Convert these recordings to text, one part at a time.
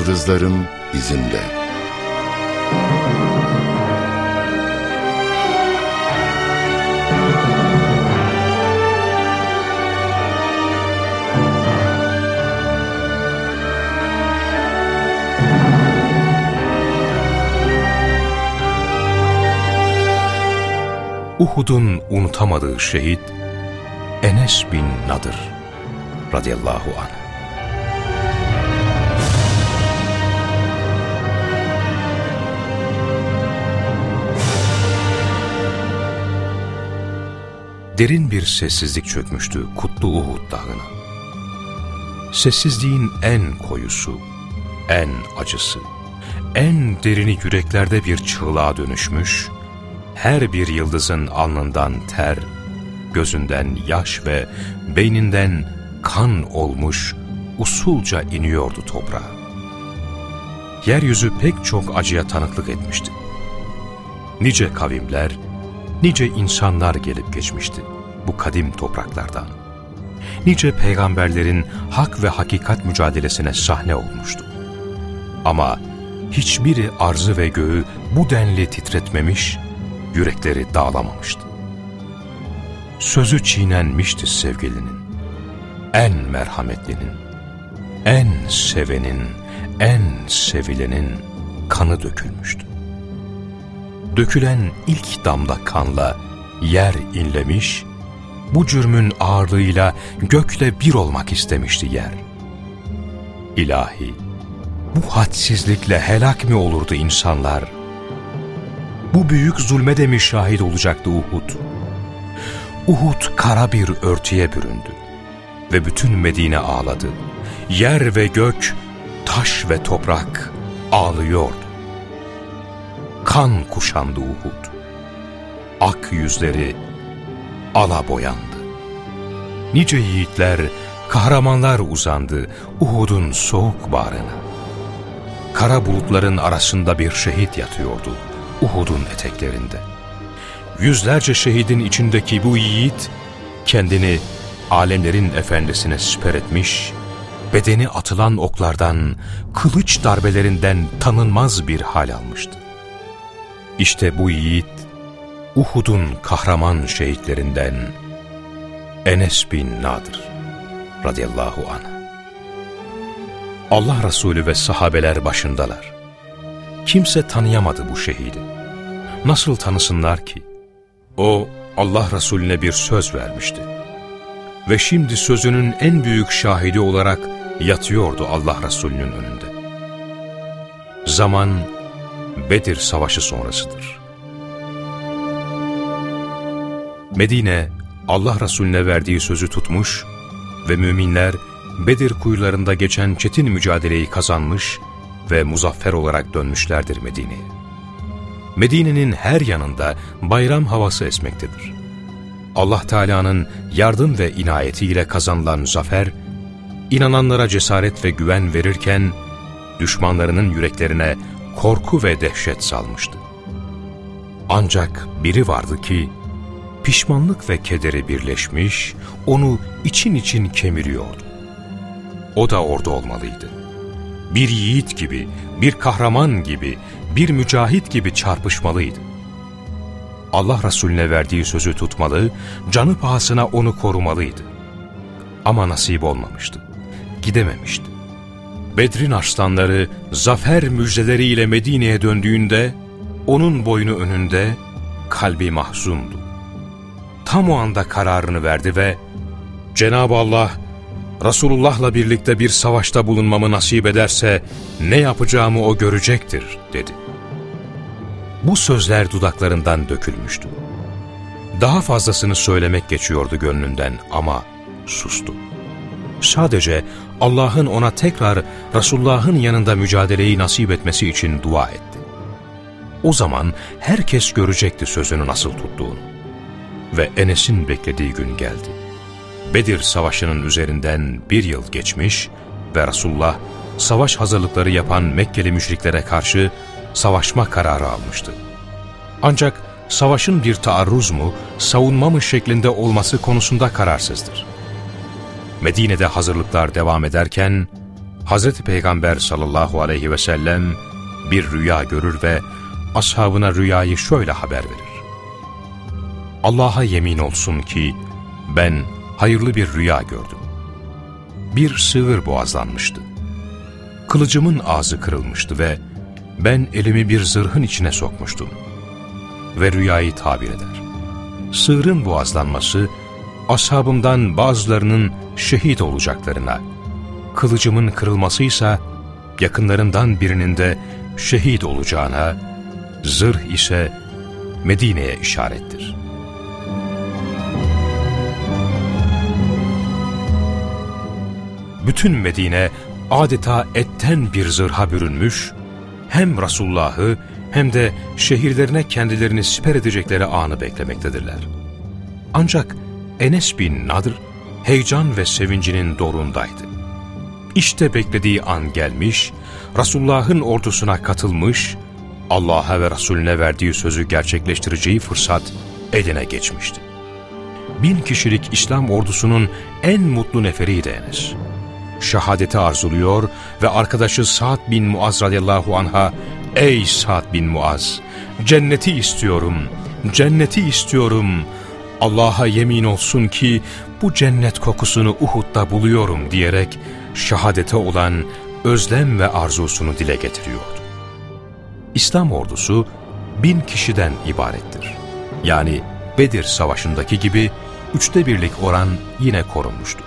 yıldızların izinde. Uhud'un unutamadığı şehit Enes bin Nadır radıyallahu anh. Derin bir sessizlik çökmüştü kutlu Uhud dağına. Sessizliğin en koyusu, en acısı, en derini yüreklerde bir çığlığa dönüşmüş, her bir yıldızın alnından ter, gözünden yaş ve beyninden kan olmuş, usulca iniyordu toprağa. Yeryüzü pek çok acıya tanıklık etmişti. Nice kavimler, nice insanlar gelip geçmişti bu kadim topraklardan. Nice peygamberlerin hak ve hakikat mücadelesine sahne olmuştu. Ama hiçbiri arzı ve göğü bu denli titretmemiş, yürekleri dağlamamıştı. Sözü çiğnenmişti sevgilinin, en merhametlinin, en sevenin, en sevilenin kanı dökülmüştü. Dökülen ilk damla kanla yer inlemiş, bu cürmün ağırlığıyla gökle bir olmak istemişti yer. İlahi, bu hadsizlikle helak mi olurdu insanlar? Bu büyük zulme de mi şahit olacaktı Uhud? Uhud kara bir örtüye büründü ve bütün Medine ağladı. Yer ve gök, taş ve toprak ağlıyordu. Kan kuşandı Uhud. Ak yüzleri ala boyandı. Nice yiğitler, kahramanlar uzandı Uhud'un soğuk bağrına. Kara bulutların arasında bir şehit yatıyordu Uhud'un eteklerinde. Yüzlerce şehidin içindeki bu yiğit, kendini alemlerin efendisine siper etmiş, bedeni atılan oklardan, kılıç darbelerinden tanınmaz bir hal almıştı. İşte bu yiğit, Uhud'un kahraman şehitlerinden Enes bin Nadir radıyallahu anh. Allah Resulü ve sahabeler başındalar. Kimse tanıyamadı bu şehidi. Nasıl tanısınlar ki? O Allah Resulüne bir söz vermişti. Ve şimdi sözünün en büyük şahidi olarak yatıyordu Allah Resulü'nün önünde. Zaman Bedir Savaşı sonrasıdır. Medine, Allah Resulüne verdiği sözü tutmuş ve müminler Bedir kuyularında geçen çetin mücadeleyi kazanmış ve muzaffer olarak dönmüşlerdir Medine'ye. Medine'nin her yanında bayram havası esmektedir. Allah Teala'nın yardım ve inayetiyle kazanılan zafer, inananlara cesaret ve güven verirken, düşmanlarının yüreklerine korku ve dehşet salmıştı. Ancak biri vardı ki, pişmanlık ve kederi birleşmiş, onu için için kemiriyordu. O da orada olmalıydı. Bir yiğit gibi, bir kahraman gibi, bir mücahit gibi çarpışmalıydı. Allah Resulüne verdiği sözü tutmalı, canı pahasına onu korumalıydı. Ama nasip olmamıştı. Gidememişti. Bedrin arslanları zafer müjdeleriyle Medine'ye döndüğünde, onun boynu önünde kalbi mahzundu tam o anda kararını verdi ve Cenab-ı Allah Resulullah'la birlikte bir savaşta bulunmamı nasip ederse ne yapacağımı o görecektir dedi. Bu sözler dudaklarından dökülmüştü. Daha fazlasını söylemek geçiyordu gönlünden ama sustu. Sadece Allah'ın ona tekrar Resulullah'ın yanında mücadeleyi nasip etmesi için dua etti. O zaman herkes görecekti sözünü nasıl tuttuğunu ve Enes'in beklediği gün geldi. Bedir Savaşı'nın üzerinden bir yıl geçmiş ve Resulullah savaş hazırlıkları yapan Mekkeli müşriklere karşı savaşma kararı almıştı. Ancak savaşın bir taarruz mu, savunma mı şeklinde olması konusunda kararsızdır. Medine'de hazırlıklar devam ederken, Hz. Peygamber sallallahu aleyhi ve sellem bir rüya görür ve ashabına rüyayı şöyle haber verir. Allah'a yemin olsun ki ben hayırlı bir rüya gördüm. Bir sığır boğazlanmıştı. Kılıcımın ağzı kırılmıştı ve ben elimi bir zırhın içine sokmuştum. Ve rüyayı tabir eder. Sığırın boğazlanması, ashabımdan bazılarının şehit olacaklarına, kılıcımın kırılmasıysa yakınlarından birinin de şehit olacağına, zırh ise Medine'ye işarettir. Bütün Medine adeta etten bir zırha bürünmüş, hem Resulullah'ı hem de şehirlerine kendilerini siper edecekleri anı beklemektedirler. Ancak Enes bin Nadr heyecan ve sevincinin dorundaydı. İşte beklediği an gelmiş, Resulullah'ın ordusuna katılmış, Allah'a ve Resulüne verdiği sözü gerçekleştireceği fırsat eline geçmişti. Bin kişilik İslam ordusunun en mutlu neferiydi Enes. Şehadeti arzuluyor ve arkadaşı Sa'd bin Muaz radıyallahu anha, ''Ey Sa'd bin Muaz, cenneti istiyorum, cenneti istiyorum. Allah'a yemin olsun ki bu cennet kokusunu Uhud'da buluyorum.'' diyerek şehadete olan özlem ve arzusunu dile getiriyordu. İslam ordusu bin kişiden ibarettir. Yani Bedir Savaşı'ndaki gibi üçte birlik oran yine korunmuştur.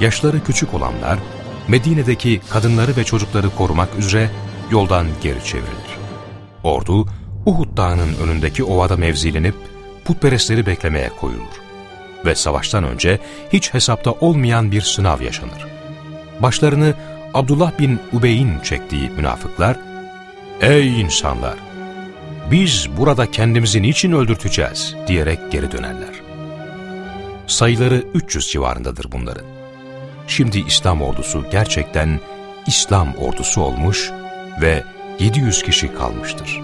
Yaşları küçük olanlar Medine'deki kadınları ve çocukları korumak üzere yoldan geri çevrilir. Ordu Uhud Dağı'nın önündeki ovada mevzilenip putperestleri beklemeye koyulur. Ve savaştan önce hiç hesapta olmayan bir sınav yaşanır. Başlarını Abdullah bin Ubey'in çektiği münafıklar, ''Ey insanlar! Biz burada kendimizi niçin öldürteceğiz?'' diyerek geri dönerler. Sayıları 300 civarındadır bunların. Şimdi İslam ordusu gerçekten İslam ordusu olmuş ve 700 kişi kalmıştır.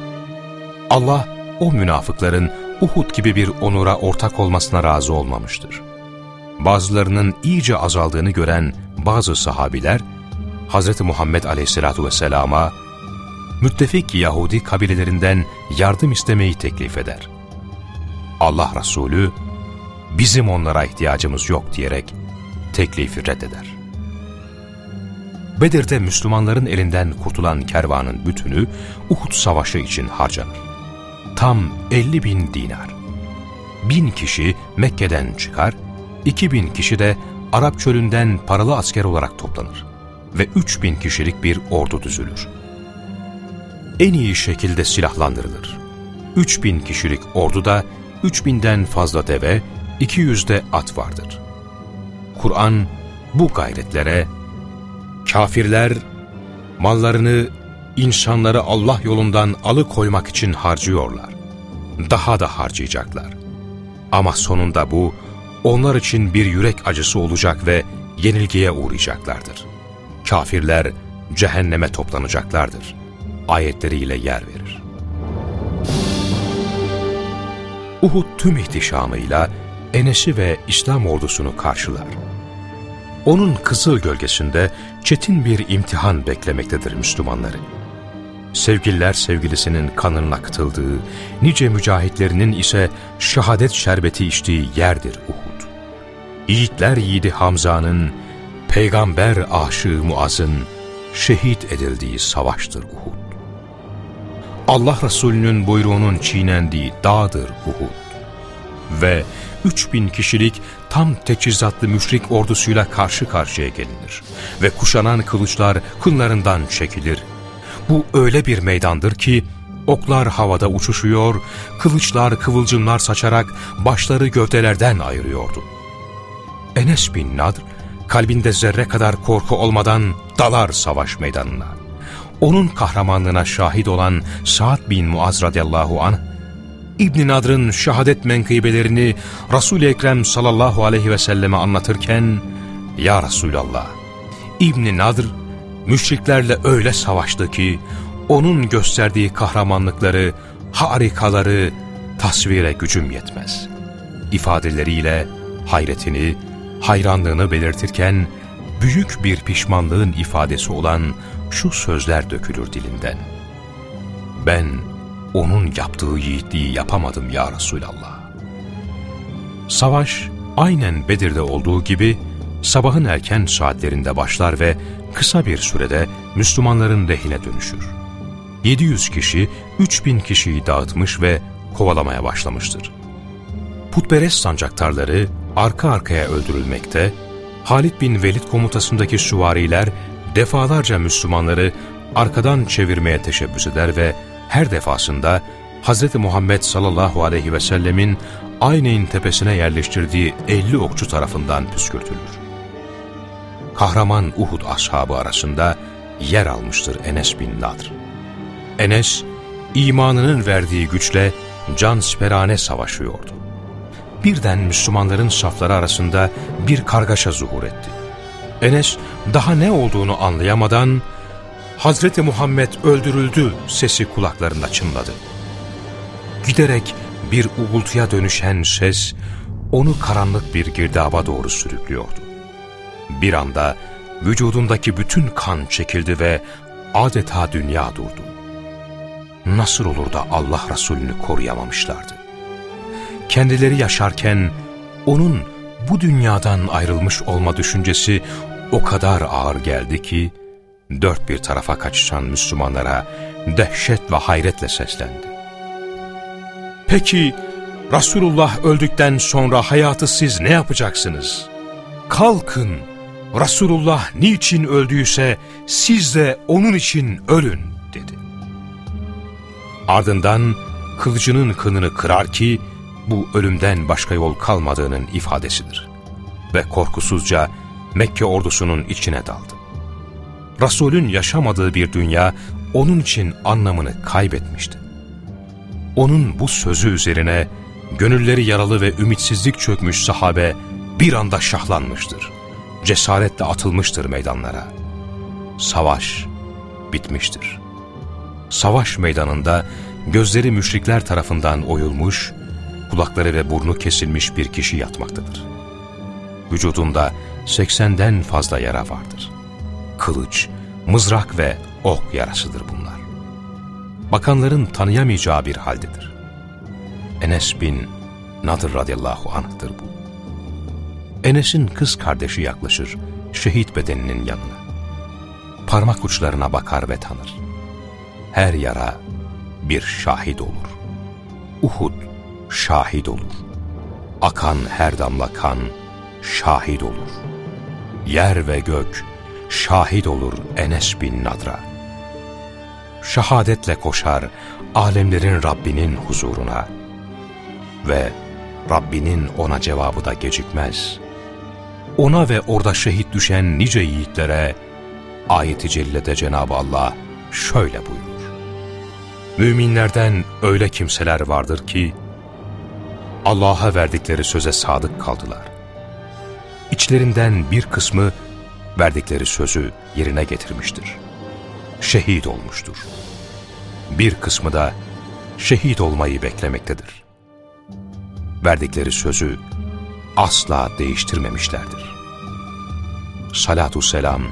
Allah o münafıkların Uhud gibi bir onura ortak olmasına razı olmamıştır. Bazılarının iyice azaldığını gören bazı sahabiler, Hz. Muhammed Aleyhisselatü Vesselam'a müttefik Yahudi kabilelerinden yardım istemeyi teklif eder. Allah Resulü, bizim onlara ihtiyacımız yok diyerek teklifi reddeder. Bedir'de Müslümanların elinden kurtulan kervanın bütünü Uhud Savaşı için harcanır. Tam 50 bin dinar. Bin kişi Mekke'den çıkar, 2000 kişi de Arap çölünden paralı asker olarak toplanır ve 3000 kişilik bir ordu düzülür. En iyi şekilde silahlandırılır. 3000 kişilik orduda 3000'den fazla deve, 200'de at vardır. Kur'an bu gayretlere kafirler mallarını insanları Allah yolundan alıkoymak için harcıyorlar. Daha da harcayacaklar. Ama sonunda bu onlar için bir yürek acısı olacak ve yenilgiye uğrayacaklardır. Kafirler cehenneme toplanacaklardır. Ayetleriyle yer verir. Uhud tüm ihtişamıyla Enes'i ve İslam ordusunu karşılar. Onun kızıl gölgesinde çetin bir imtihan beklemektedir Müslümanları. Sevgililer sevgilisinin kanının akıtıldığı, nice mücahitlerinin ise şehadet şerbeti içtiği yerdir Uhud. Yiğitler yiğidi Hamza'nın, peygamber aşığı Muaz'ın şehit edildiği savaştır Uhud. Allah Resulü'nün buyruğunun çiğnendiği dağdır Uhud. Ve 3000 kişilik tam teçhizatlı müşrik ordusuyla karşı karşıya gelinir. Ve kuşanan kılıçlar kınlarından çekilir. Bu öyle bir meydandır ki oklar havada uçuşuyor, kılıçlar kıvılcımlar saçarak başları gövdelerden ayırıyordu. Enes bin Nadr kalbinde zerre kadar korku olmadan dalar savaş meydanına. Onun kahramanlığına şahit olan Sa'd bin Muaz radıyallahu anh İbn Nadr'ın şehadet menkıbelerini Resul-i Ekrem sallallahu aleyhi ve selleme anlatırken Ya Resulallah İbn Nadr müşriklerle öyle savaştı ki onun gösterdiği kahramanlıkları, harikaları tasvire gücüm yetmez. İfadeleriyle hayretini, hayranlığını belirtirken büyük bir pişmanlığın ifadesi olan şu sözler dökülür dilinden. Ben onun yaptığı yiğitliği yapamadım ya Resulallah. Savaş aynen Bedir'de olduğu gibi sabahın erken saatlerinde başlar ve kısa bir sürede Müslümanların lehine dönüşür. 700 kişi 3000 kişiyi dağıtmış ve kovalamaya başlamıştır. Putperest sancaktarları arka arkaya öldürülmekte, Halid bin Velid komutasındaki süvariler defalarca Müslümanları arkadan çevirmeye teşebbüs eder ve her defasında Hz. Muhammed sallallahu aleyhi ve sellemin Ayneyn tepesine yerleştirdiği 50 okçu tarafından püskürtülür. Kahraman Uhud ashabı arasında yer almıştır Enes bin Nadr. Enes, imanının verdiği güçle can siperane savaşıyordu. Birden Müslümanların safları arasında bir kargaşa zuhur etti. Enes daha ne olduğunu anlayamadan Hazreti Muhammed öldürüldü sesi kulaklarında çınladı. Giderek bir uğultuya dönüşen ses onu karanlık bir girdaba doğru sürüklüyordu. Bir anda vücudundaki bütün kan çekildi ve adeta dünya durdu. Nasıl olur da Allah Resulü'nü koruyamamışlardı? Kendileri yaşarken onun bu dünyadan ayrılmış olma düşüncesi o kadar ağır geldi ki, dört bir tarafa kaçışan Müslümanlara dehşet ve hayretle seslendi. Peki Resulullah öldükten sonra hayatı siz ne yapacaksınız? Kalkın, Resulullah niçin öldüyse siz de onun için ölün dedi. Ardından kılıcının kınını kırar ki bu ölümden başka yol kalmadığının ifadesidir. Ve korkusuzca Mekke ordusunun içine daldı. Resulün yaşamadığı bir dünya onun için anlamını kaybetmişti. Onun bu sözü üzerine gönülleri yaralı ve ümitsizlik çökmüş sahabe bir anda şahlanmıştır. Cesaretle atılmıştır meydanlara. Savaş bitmiştir. Savaş meydanında gözleri müşrikler tarafından oyulmuş, kulakları ve burnu kesilmiş bir kişi yatmaktadır. Vücudunda seksenden fazla yara vardır. Kılıç, mızrak ve ok yarasıdır bunlar. Bakanların tanıyamayacağı bir haldedir. Enes bin Nadir radıyallahu anh'tır bu. Enes'in kız kardeşi yaklaşır şehit bedeninin yanına. Parmak uçlarına bakar ve tanır. Her yara bir şahit olur. Uhud şahit olur. Akan her damla kan şahit olur. Yer ve gök şahit olur Enes bin Nadra. Şahadetle koşar alemlerin Rabbinin huzuruna ve Rabbinin ona cevabı da gecikmez. Ona ve orada şehit düşen nice yiğitlere ayet-i cellede Cenab-ı Allah şöyle buyurur. Müminlerden öyle kimseler vardır ki, Allah'a verdikleri söze sadık kaldılar. İçlerinden bir kısmı verdikleri sözü yerine getirmiştir. Şehit olmuştur. Bir kısmı da şehit olmayı beklemektedir. Verdikleri sözü asla değiştirmemişlerdir. Salatu selam,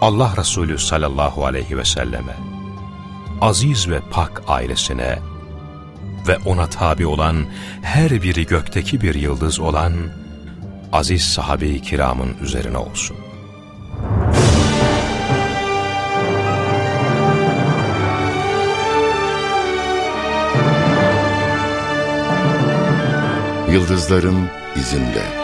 Allah Resulü sallallahu aleyhi ve selleme, aziz ve pak ailesine ve ona tabi olan her biri gökteki bir yıldız olan aziz sahabe-i kiramın üzerine olsun. Yıldızların izinde.